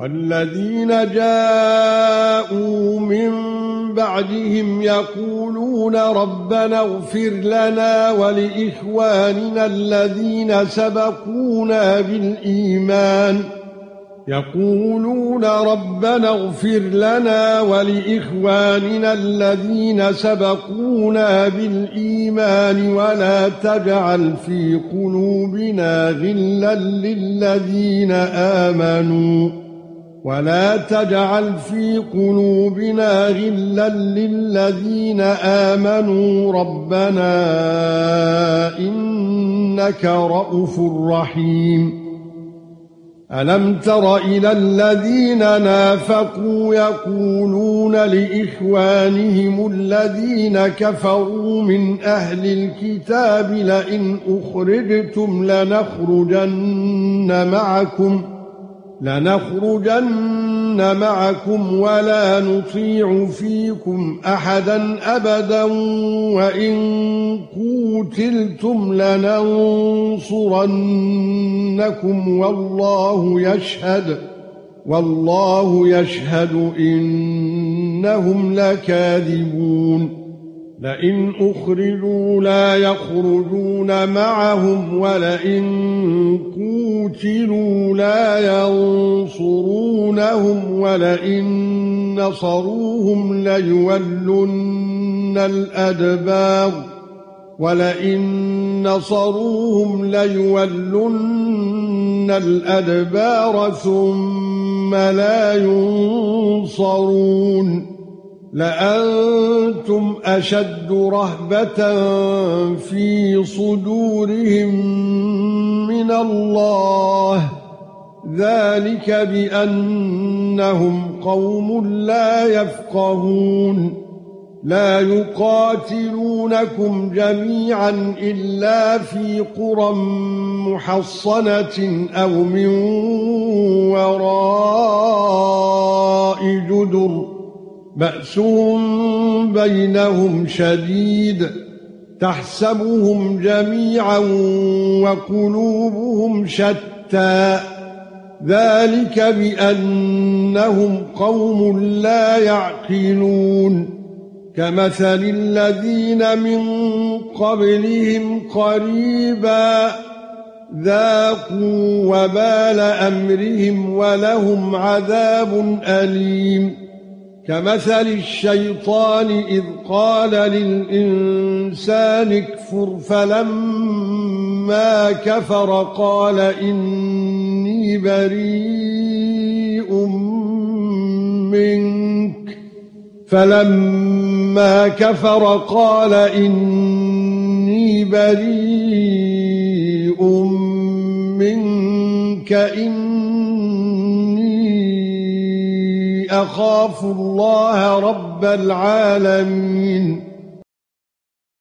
والذين جاءوا من بعدهم يقولون ربنا اغفر لنا ولإخواننا الذين سبقونا بالإيمان. يقولون ربنا اغفر لنا ولإخواننا الذين سبقونا بالإيمان ولا تجعل في قلوبنا غلا للذين آمنوا. ولا تجعل في قلوبنا غلا للذين آمنوا ربنا إنك رؤوف رحيم. ألم تر إلى الذين نافقوا يقولون لإخوانهم الذين كفروا من أهل الكتاب لئن أخرجتم لنخرجن معكم لنخرجن معكم ولا نطيع فيكم أحدا أبدا وإن قوتلتم لننصرنكم والله يشهد والله يشهد إنهم لكاذبون. لئن أخرجوا لا يخرجون معهم ولئن قوتلوا لا ينصرونهم ولئن نصروهم ليولن الأدبار ولئن نصروهم ليولن الأدبار ثم لا ينصرون لأنتم أشد رهبة في صدورهم من الله. ذلك بأنهم قوم لا يفقهون. لا يقاتلونكم جميعا إلا في قرى محصنة أو من وراء. بأسهم بينهم شديد تحسبهم جميعا وقلوبهم شتى. ذلك بأنهم قوم لا يعقلون. كمثل الذين من قبلهم قريبا ذاقوا وبال أمرهم ولهم عذاب أليم. كمثل الشيطان إذ قال للإنسان اكفر فلما كفر قال إني بريء منك. فلما كفر قال إني بريء منك. اني أخاف الله رب العالمين